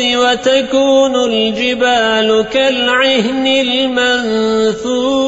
وتكون الجبال كالعهن المنثور.